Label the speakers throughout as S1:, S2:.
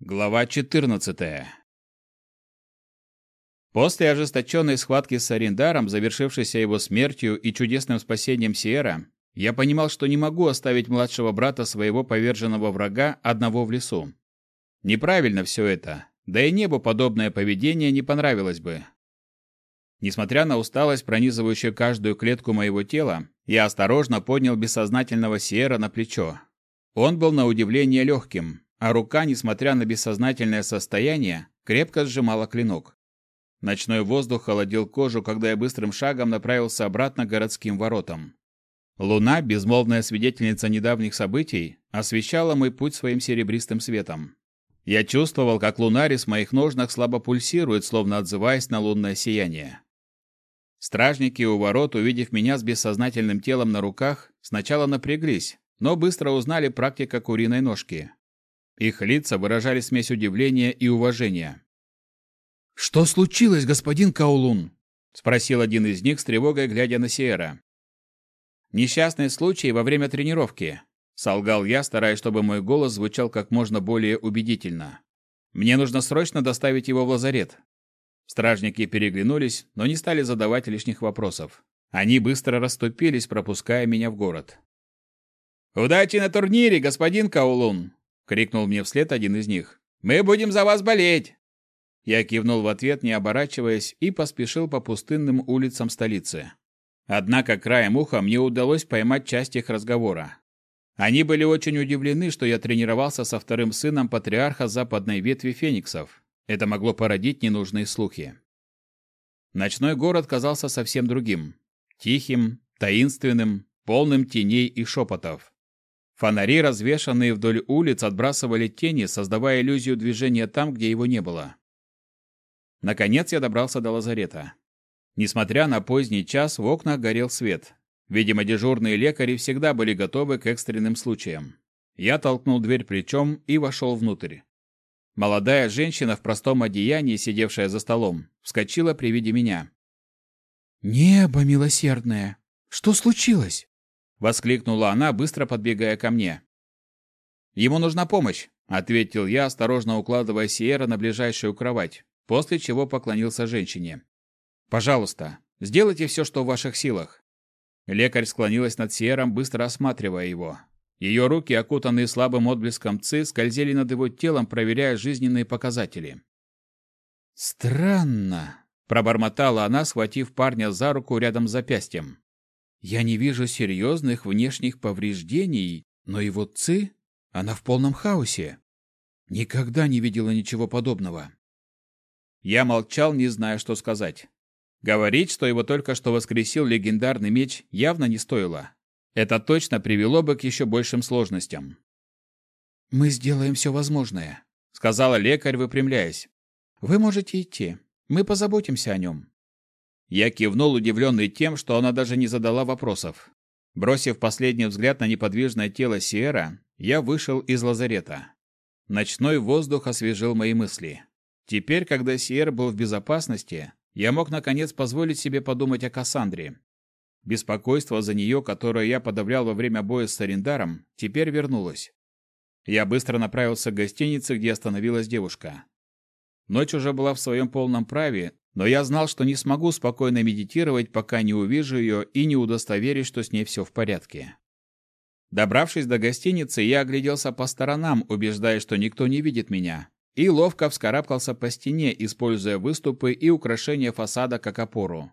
S1: Глава 14. После ожесточенной схватки с Арендаром, завершившейся его смертью и чудесным спасением Сиера, я понимал, что не могу оставить младшего брата своего поверженного врага одного в лесу. Неправильно все это, да и небу подобное поведение не понравилось бы. Несмотря на усталость, пронизывающую каждую клетку моего тела, я осторожно поднял бессознательного Сиера на плечо. Он был на удивление легким, а рука, несмотря на бессознательное состояние, крепко сжимала клинок. Ночной воздух холодил кожу, когда я быстрым шагом направился обратно к городским воротам. Луна, безмолвная свидетельница недавних событий, освещала мой путь своим серебристым светом. Я чувствовал, как лунарис в моих ножнах слабо пульсирует, словно отзываясь на лунное сияние. Стражники у ворот, увидев меня с бессознательным телом на руках, сначала напряглись, но быстро узнали практика куриной ножки. Их лица выражали смесь удивления и уважения.
S2: «Что случилось, господин Каулун?»
S1: — спросил один из них с тревогой, глядя на Сиера. «Несчастный случай во время тренировки», — солгал я, стараясь, чтобы мой голос звучал как можно более убедительно. «Мне нужно срочно доставить его в лазарет». Стражники переглянулись, но не стали задавать лишних вопросов. Они быстро расступились, пропуская меня в город. «Удачи на турнире, господин Каулун!» — крикнул мне вслед один из них. «Мы будем за вас болеть!» Я кивнул в ответ, не оборачиваясь, и поспешил по пустынным улицам столицы. Однако краем уха мне удалось поймать часть их разговора. Они были очень удивлены, что я тренировался со вторым сыном патриарха западной ветви фениксов. Это могло породить ненужные слухи. Ночной город казался совсем другим. Тихим, таинственным, полным теней и шепотов. Фонари, развешанные вдоль улиц, отбрасывали тени, создавая иллюзию движения там, где его не было. Наконец я добрался до лазарета. Несмотря на поздний час, в окнах горел свет. Видимо, дежурные лекари всегда были готовы к экстренным случаям. Я толкнул дверь плечом и вошел внутрь. Молодая женщина в простом одеянии, сидевшая за столом, вскочила при виде меня.
S2: «Небо милосердное! Что случилось?»
S1: Воскликнула она, быстро подбегая ко мне. Ему нужна помощь, ответил я, осторожно укладывая Сиера на ближайшую кровать, после чего поклонился женщине. Пожалуйста, сделайте все, что в ваших силах. Лекарь склонилась над Сиером, быстро осматривая его. Ее руки, окутанные слабым отблеском ци, скользили над его телом, проверяя жизненные показатели.
S2: «Странно», — пробормотала она, схватив парня за руку рядом с запястьем. Я не вижу серьезных внешних повреждений, но его ци, она в полном хаосе. Никогда не видела ничего подобного.
S1: Я молчал, не зная, что сказать. Говорить, что его только что воскресил легендарный меч, явно не стоило. Это точно привело бы к еще большим сложностям.
S2: «Мы сделаем все возможное», —
S1: сказала лекарь, выпрямляясь.
S2: «Вы можете идти. Мы позаботимся о нем».
S1: Я кивнул, удивленный тем, что она даже не задала вопросов. Бросив последний взгляд на неподвижное тело Сиера, я вышел из лазарета. Ночной воздух освежил мои мысли. Теперь, когда Сиер был в безопасности, я мог наконец позволить себе подумать о Кассандре. Беспокойство за нее, которое я подавлял во время боя с Арендаром, теперь вернулось. Я быстро направился к гостинице, где остановилась девушка. Ночь уже была в своем полном праве, но я знал, что не смогу спокойно медитировать, пока не увижу ее и не удостоверюсь, что с ней все в порядке. Добравшись до гостиницы, я огляделся по сторонам, убеждаясь, что никто не видит меня, и ловко вскарабкался по стене, используя выступы и украшения фасада как опору.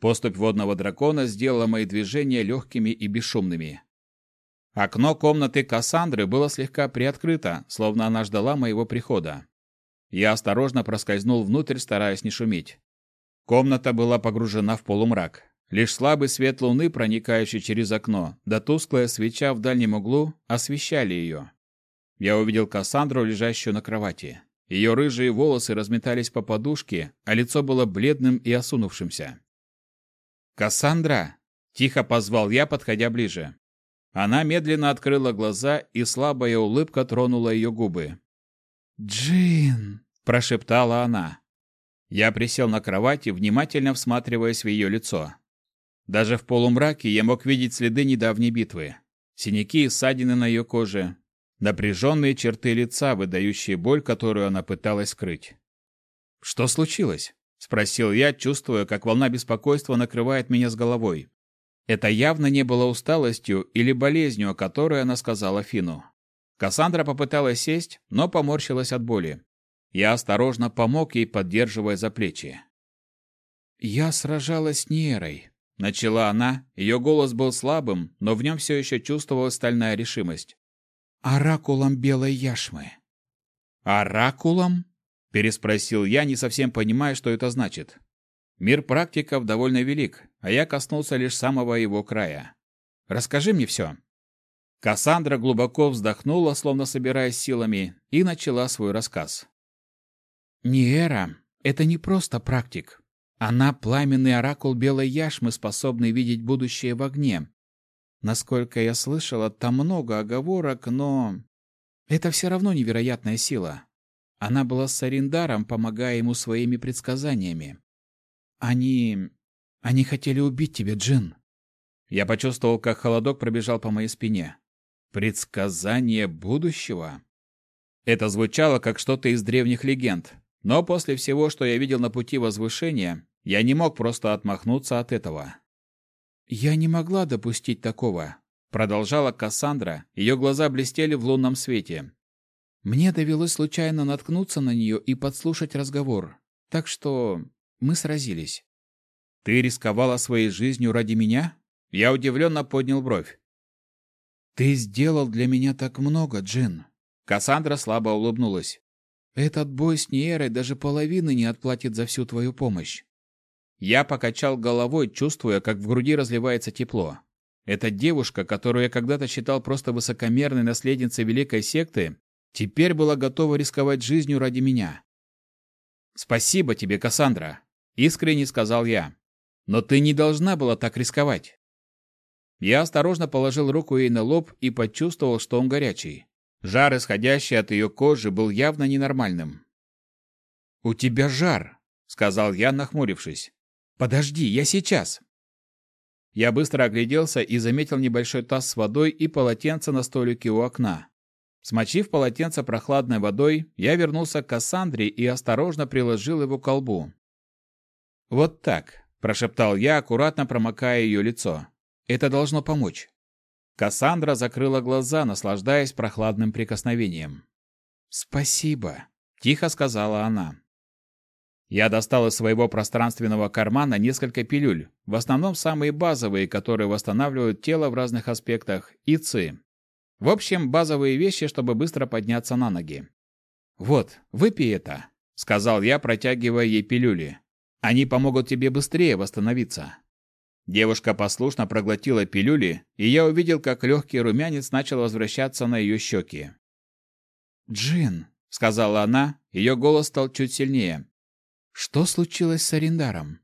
S1: Поступь водного дракона сделала мои движения легкими и бесшумными. Окно комнаты Кассандры было слегка приоткрыто, словно она ждала моего прихода. Я осторожно проскользнул внутрь, стараясь не шуметь. Комната была погружена в полумрак. Лишь слабый свет луны, проникающий через окно, да тусклая свеча в дальнем углу освещали ее. Я увидел Кассандру, лежащую на кровати. Ее рыжие волосы разметались по подушке, а лицо было бледным и осунувшимся. «Кассандра!» — тихо позвал я, подходя ближе. Она медленно открыла глаза, и слабая улыбка тронула ее губы.
S2: «Джин!»
S1: Прошептала она. Я присел на кровати, внимательно всматриваясь в ее лицо. Даже в полумраке я мог видеть следы недавней битвы. Синяки и ссадины на ее коже. напряженные черты лица, выдающие боль, которую она пыталась скрыть. «Что случилось?» — спросил я, чувствуя, как волна беспокойства накрывает меня с головой. Это явно не было усталостью или болезнью, о которой она сказала Фину. Кассандра попыталась сесть, но поморщилась от боли. Я осторожно помог ей, поддерживая за плечи. «Я сражалась с Нерой», — начала она. Ее голос был слабым, но в нем все еще чувствовалась стальная решимость. «Оракулом белой яшмы». «Оракулом?» — переспросил я, не совсем понимая, что это значит. Мир практиков довольно велик, а я коснулся лишь самого его края. Расскажи мне все. Кассандра глубоко вздохнула, словно собираясь силами, и начала свой рассказ. Ниэра — это не просто практик. Она пламенный оракул белой яшмы, способный видеть будущее в огне. Насколько я слышала, там много оговорок, но... Это все равно невероятная сила. Она была с Сариндаром, помогая ему своими предсказаниями. Они... они хотели убить тебя, Джин. Я почувствовал, как холодок пробежал по моей спине. Предсказание будущего? Это звучало как что-то из древних легенд, но после всего, что я видел на пути возвышения, я не мог просто отмахнуться от этого. «Я не могла допустить такого», — продолжала Кассандра, ее глаза блестели в лунном свете. «Мне довелось случайно наткнуться на нее и подслушать разговор, так что мы сразились. Ты рисковала своей жизнью ради меня? Я удивленно поднял бровь. Ты сделал для меня так много, Джин. Кассандра слабо улыбнулась. Этот бой с Ниерой даже половины не отплатит за всю твою помощь. Я покачал головой, чувствуя, как в груди разливается тепло. Эта девушка, которую я когда-то считал просто высокомерной наследницей великой секты, теперь была готова рисковать жизнью ради меня. Спасибо тебе, Кассандра. Искренне сказал я. Но ты не должна была так рисковать. Я осторожно положил руку ей на лоб и почувствовал, что он горячий. Жар, исходящий от ее кожи, был явно ненормальным. «У тебя жар», — сказал я, нахмурившись. «Подожди, я сейчас». Я быстро огляделся и заметил небольшой таз с водой и полотенце на столике у окна. Смочив полотенце прохладной водой, я вернулся к Кассандре и осторожно приложил его к колбу. «Вот так», – прошептал я, аккуратно промокая ее лицо. «Это должно помочь». Кассандра закрыла глаза, наслаждаясь прохладным прикосновением. «Спасибо», – тихо сказала она. Я достал из своего пространственного кармана несколько пилюль, в основном самые базовые, которые восстанавливают тело в разных аспектах, и ци. В общем, базовые вещи, чтобы быстро подняться на ноги. «Вот, выпей это», — сказал я, протягивая ей пилюли. Они помогут тебе быстрее восстановиться. Девушка послушно проглотила пилюли, и я увидел, как легкий румянец начал возвращаться на ее щеки. «Джин», — сказала она, ее голос стал чуть сильнее. «Что случилось с Арендаром?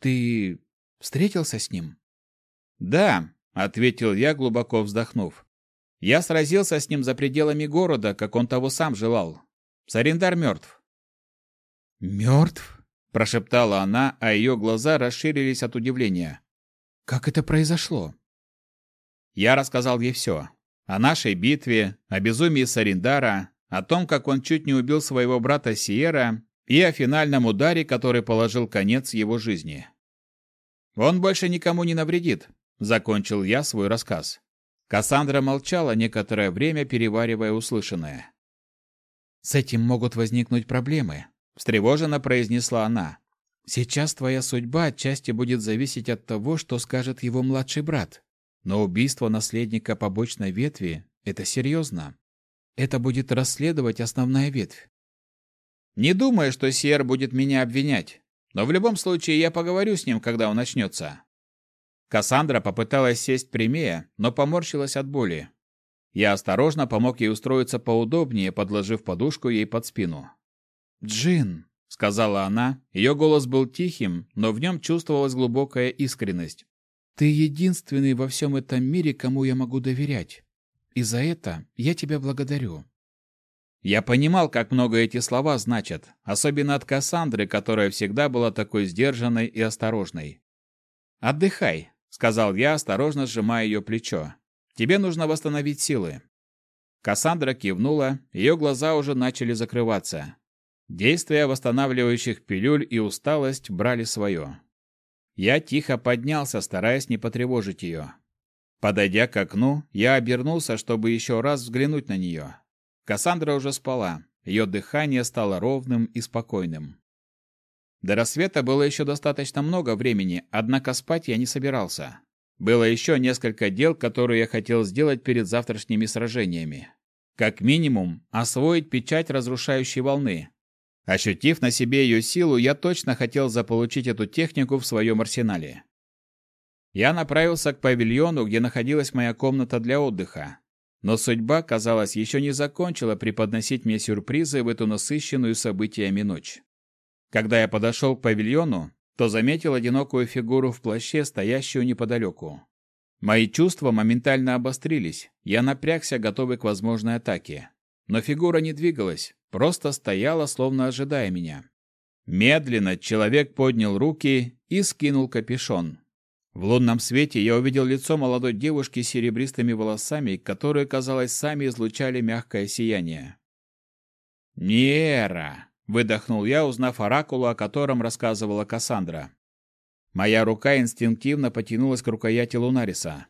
S1: Ты встретился с ним?» «Да», — ответил я, глубоко вздохнув. «Я сразился с ним за пределами города, как он того сам желал. Сарендар мертв». «Мертв?» Прошептала она, а ее глаза расширились от удивления. Как это произошло? Я рассказал ей все. О нашей битве, о безумии Сариндара, о том, как он чуть не убил своего брата Сиера и о финальном ударе, который положил конец его жизни. Он больше никому не навредит, закончил я свой рассказ. Кассандра молчала некоторое время, переваривая услышанное. С этим могут возникнуть проблемы, встревоженно произнесла она. Сейчас твоя судьба отчасти будет зависеть от того, что скажет его младший брат. Но убийство наследника побочной ветви это серьезно. Это будет расследовать основная ветвь. Не думаю, что Сиер будет меня обвинять, но в любом случае я поговорю с ним, когда он начнется. Кассандра попыталась сесть прямее, но поморщилась от боли. Я осторожно помог ей устроиться поудобнее, подложив подушку ей под спину. «Джин», — сказала она, ее голос был тихим, но в нем чувствовалась глубокая искренность. «Ты единственный во всем этом мире, кому я могу доверять. И за это я тебя благодарю». Я понимал, как много эти слова значат, особенно от Кассандры, которая всегда была такой сдержанной и осторожной. «Отдыхай», — сказал я, осторожно сжимая ее плечо. «Тебе нужно восстановить силы». Кассандра кивнула, ее глаза уже начали закрываться. Действия восстанавливающих пилюль и усталость брали свое. Я тихо поднялся, стараясь не потревожить ее. Подойдя к окну, я обернулся, чтобы еще раз взглянуть на нее. Кассандра уже спала, ее дыхание стало ровным и спокойным. До рассвета было еще достаточно много времени, однако спать я не собирался. Было еще несколько дел, которые я хотел сделать перед завтрашними сражениями. Как минимум, освоить печать разрушающей волны. Ощутив на себе ее силу, я точно хотел заполучить эту технику в своем арсенале. Я направился к павильону, где находилась моя комната для отдыха. Но судьба, казалось, еще не закончила преподносить мне сюрпризы в эту насыщенную событиями ночь. Когда я подошел к павильону, то заметил одинокую фигуру в плаще, стоящую неподалеку. Мои чувства моментально обострились. Я напрягся, готовый к возможной атаке. Но фигура не двигалась, просто стояла, словно ожидая меня. Медленно человек поднял руки и скинул капюшон. В лунном свете я увидел лицо молодой девушки с серебристыми волосами, которые, казалось, сами излучали мягкое сияние. «Нера!» Выдохнул я, узнав оракулу, о котором рассказывала Кассандра. Моя рука инстинктивно потянулась к рукояти Лунариса.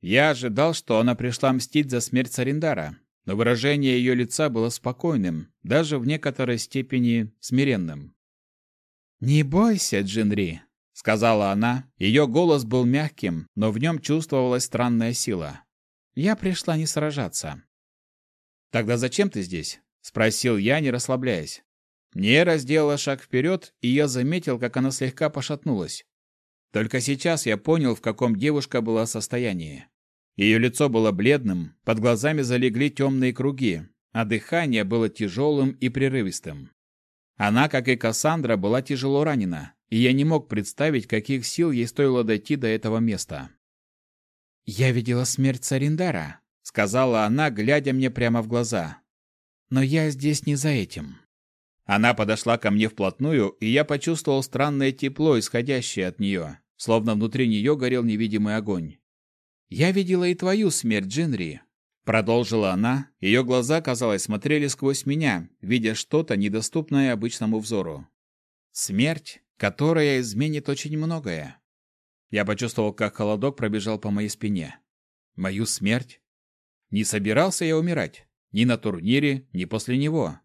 S1: Я ожидал, что она пришла мстить за смерть Сарендара, но выражение ее лица было спокойным, даже в некоторой степени смиренным. «Не бойся, Джинри», — сказала она. Ее голос был мягким, но в нем чувствовалась странная сила. «Я пришла не сражаться». «Тогда зачем ты здесь?» — спросил я, не расслабляясь. Нера сделала шаг вперед, и я заметил, как она слегка пошатнулась. Только сейчас я понял, в каком девушка была состоянии. Ее лицо было бледным, под глазами залегли темные круги, а дыхание было тяжелым и прерывистым. Она, как и Кассандра, была тяжело ранена, и я не мог представить, каких сил ей стоило дойти до этого места. «Я видела смерть Сариндара», — сказала она, глядя мне прямо в глаза. «Но я здесь не за этим. Она подошла ко мне вплотную, и я почувствовал странное тепло, исходящее от нее, словно внутри нее горел невидимый огонь. «Я видела и твою смерть, Джинри», — продолжила она. Ее глаза, казалось, смотрели сквозь меня, видя что-то, недоступное обычному взору. «Смерть, которая изменит очень многое». Я почувствовал, как холодок пробежал по моей спине. Мою смерть? Не собирался я умирать. Ни на турнире, ни после него.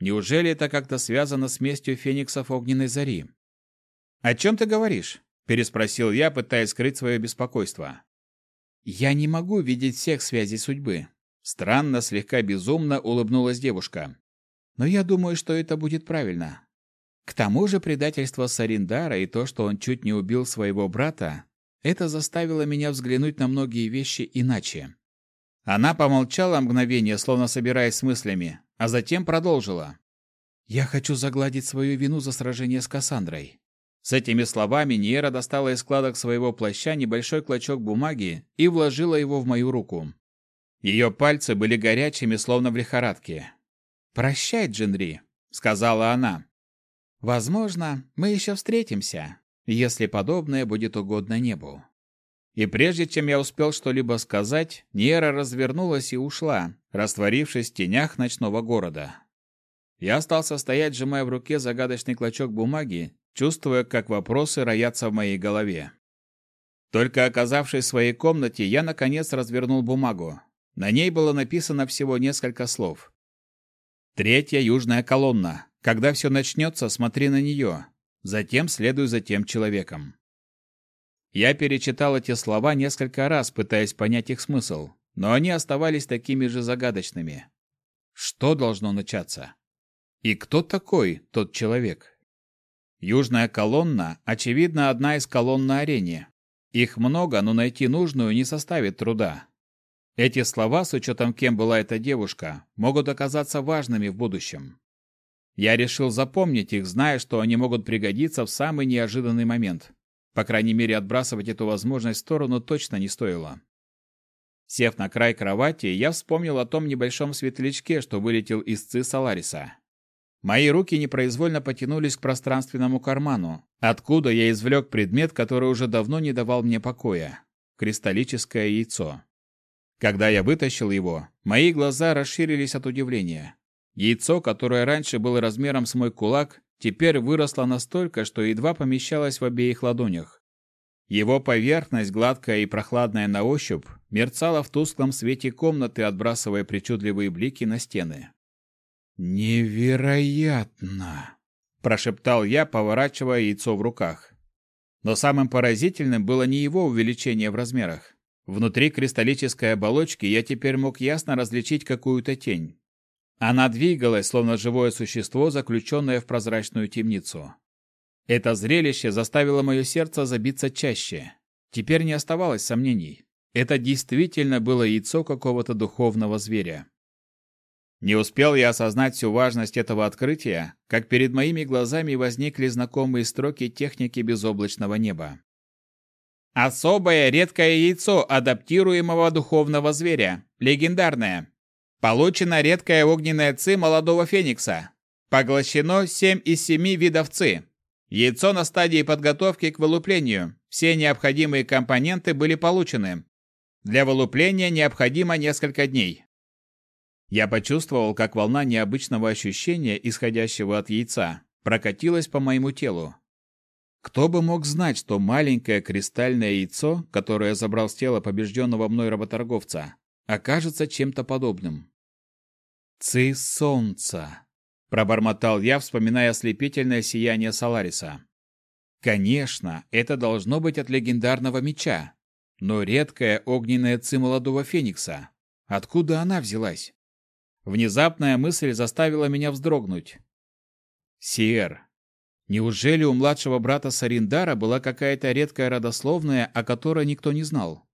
S1: Неужели это как-то связано с местью фениксов огненной зари? «О чем ты говоришь?» – переспросил я, пытаясь скрыть свое беспокойство. «Я не могу видеть всех связей судьбы». Странно, слегка безумно улыбнулась девушка. «Но я думаю, что это будет правильно. К тому же предательство Сариндара и то, что он чуть не убил своего брата, это заставило меня взглянуть на многие вещи иначе. Она помолчала мгновение, словно собираясь с мыслями, а затем продолжила. «Я хочу загладить свою вину за сражение с Кассандрой». С этими словами Ниера достала из складок своего плаща небольшой клочок бумаги и вложила его в мою руку. Ее пальцы были горячими, словно в лихорадке. «Прощай, Джинри», — сказала она. «Возможно, мы еще встретимся, если подобное будет угодно небу». И прежде чем я успел что-либо сказать, Ниера развернулась и ушла, растворившись в тенях ночного города. Я остался стоять, сжимая в руке загадочный клочок бумаги, чувствуя, как вопросы роятся в моей голове. Только оказавшись в своей комнате, я наконец развернул бумагу. На ней было написано всего несколько слов. Третья южная колонна. Когда все начнется, смотри на нее. Затем следуй за тем человеком. Я перечитал эти слова несколько раз, пытаясь понять их смысл, но они оставались такими же загадочными. Что должно начаться? И кто такой тот человек? Южная колонна, очевидно, одна из колонн на арене. Их много, но найти нужную не составит труда. Эти слова, с учетом кем была эта девушка, могут оказаться важными в будущем. Я решил запомнить их, зная, что они могут пригодиться в самый неожиданный момент. По крайней мере, отбрасывать эту возможность в сторону точно не стоило. Сев на край кровати, я вспомнил о том небольшом светлячке, что вылетел из ци Салариса. Мои руки непроизвольно потянулись к пространственному карману, откуда я извлек предмет, который уже давно не давал мне покоя – кристаллическое яйцо. Когда я вытащил его, мои глаза расширились от удивления. Яйцо, которое раньше было размером с мой кулак, теперь выросло настолько, что едва помещалось в обеих ладонях. Его поверхность, гладкая и прохладная на ощупь, мерцала в тусклом свете комнаты, отбрасывая причудливые блики на стены.
S2: «Невероятно!» – прошептал я, поворачивая яйцо в руках. Но самым поразительным было не его увеличение в размерах. Внутри кристаллической оболочки я теперь мог ясно различить какую-то тень. Она двигалась, словно живое существо, заключенное в прозрачную темницу. Это зрелище заставило мое сердце забиться чаще. Теперь не оставалось сомнений. Это действительно было яйцо какого-то духовного зверя. Не успел я осознать всю важность этого открытия, как перед моими глазами возникли знакомые строки техники безоблачного неба. Особое редкое яйцо адаптируемого духовного зверя. Легендарное. Получена редкая огненная ци молодого феникса. Поглощено 7 из 7 видов ци. Яйцо на стадии подготовки к вылуплению. Все необходимые компоненты были получены. Для вылупления необходимо несколько дней. Я почувствовал, как волна необычного ощущения, исходящего от яйца, прокатилась по моему телу. Кто бы мог знать, что маленькое кристальное яйцо, которое забрал с тела побежденного мной работорговца, окажется чем-то подобным. «Ци солнца!» — пробормотал я, вспоминая ослепительное сияние Солариса. «Конечно, это должно быть от легендарного меча, но редкая огненная ци молодого феникса. Откуда она взялась?» Внезапная мысль заставила меня вздрогнуть. «Сиер, неужели у младшего брата Сариндара была какая-то редкая родословная, о которой никто не знал?»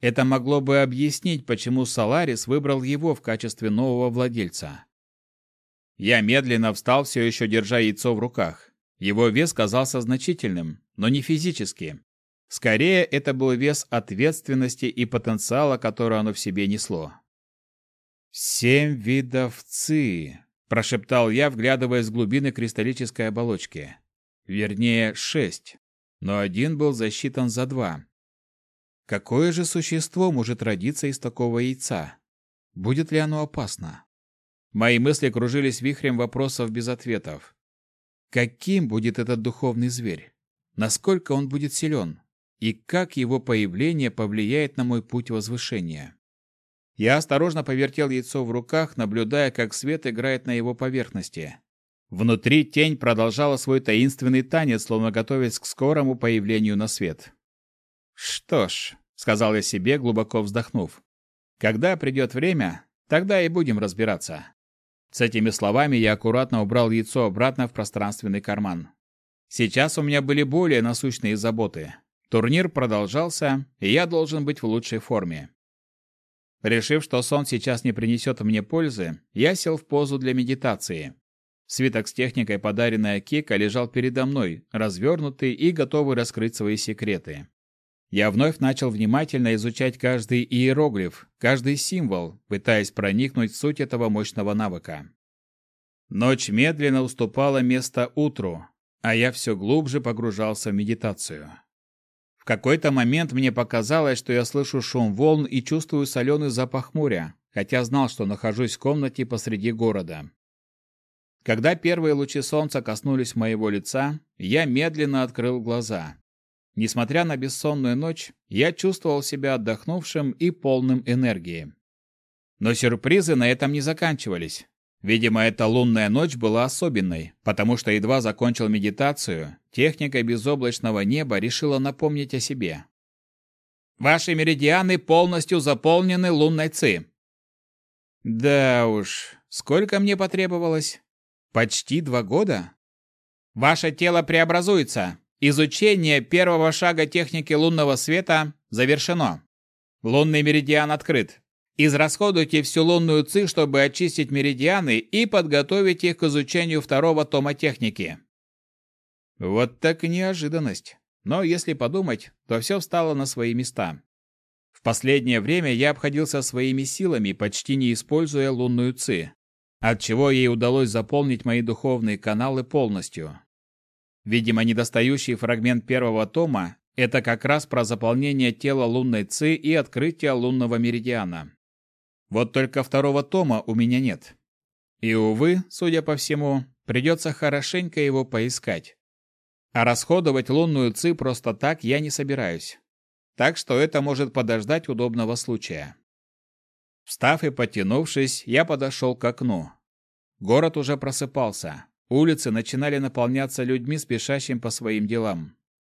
S2: Это могло бы объяснить, почему Саларис выбрал его в качестве нового владельца. Я медленно встал, все еще держа яйцо в руках. Его вес казался значительным, но не физически. Скорее, это был вес ответственности и потенциала, который оно в себе несло. «Семь видов ци», – прошептал я, вглядываясь в глубины кристаллической оболочки. Вернее, шесть, но один был засчитан за два. Какое же существо может родиться из такого яйца? Будет ли оно опасно? Мои мысли кружились вихрем вопросов без ответов. Каким будет этот духовный зверь? Насколько он будет силен? И как его появление повлияет на мой путь возвышения? Я осторожно повертел яйцо в руках, наблюдая, как свет играет на его поверхности. Внутри тень продолжала свой таинственный танец, словно готовясь к скорому появлению на свет. Что ж, сказал я себе, глубоко вздохнув. Когда придет время, тогда и будем разбираться. С этими словами я аккуратно убрал яйцо обратно в пространственный карман. Сейчас у меня были более насущные заботы. Турнир продолжался, и я должен быть в лучшей форме. Решив, что сон сейчас не принесет мне пользы, я сел в позу для медитации. Свиток с техникой, подаренный Акика, лежал передо мной, развернутый и готовый раскрыть свои секреты. Я вновь начал внимательно изучать каждый иероглиф, каждый символ, пытаясь проникнуть в суть этого мощного навыка. Ночь медленно уступала место утру, а я все глубже погружался в медитацию. В какой-то момент мне показалось, что я слышу шум волн и чувствую соленый запах моря, хотя знал, что нахожусь в комнате посреди города. Когда первые лучи солнца коснулись моего лица, я медленно открыл глаза. Несмотря на бессонную ночь, я чувствовал себя отдохнувшим и полным энергии. Но сюрпризы на этом не заканчивались. Видимо, эта лунная ночь была особенной, потому что едва закончил медитацию, техника безоблачного неба решила напомнить о себе. Ваши меридианы полностью заполнены лунной ци. Да уж, сколько мне потребовалось? Почти два года? Ваше тело преобразуется, Изучение первого шага техники лунного света завершено. Лунный меридиан открыт. Израсходуйте всю лунную ци, чтобы очистить меридианы и подготовить их к изучению второго тома техники. Вот так неожиданность. Но если подумать, то все встало на свои места. В последнее время я обходился своими силами, почти не используя лунную ци, отчего ей удалось заполнить мои духовные каналы полностью. Видимо, недостающий фрагмент первого тома
S1: Это как раз про заполнение тела лунной ци и открытие лунного меридиана. Вот только второго тома у меня нет. И, увы, судя по всему, придется хорошенько его поискать. А расходовать лунную ци просто так я не собираюсь. Так что это может подождать удобного случая. Встав и потянувшись, я подошел к окну. Город уже просыпался. Улицы начинали наполняться людьми, спешащим по своим делам.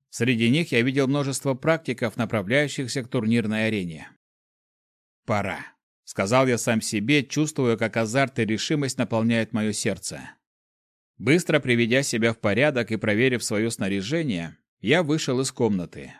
S1: Среди них я видел множество практиков, направляющихся к турнирной арене. «Пора», — сказал я сам себе, чувствуя, как азарт и решимость наполняют мое сердце. Быстро приведя себя в порядок и проверив свое снаряжение, я вышел из комнаты.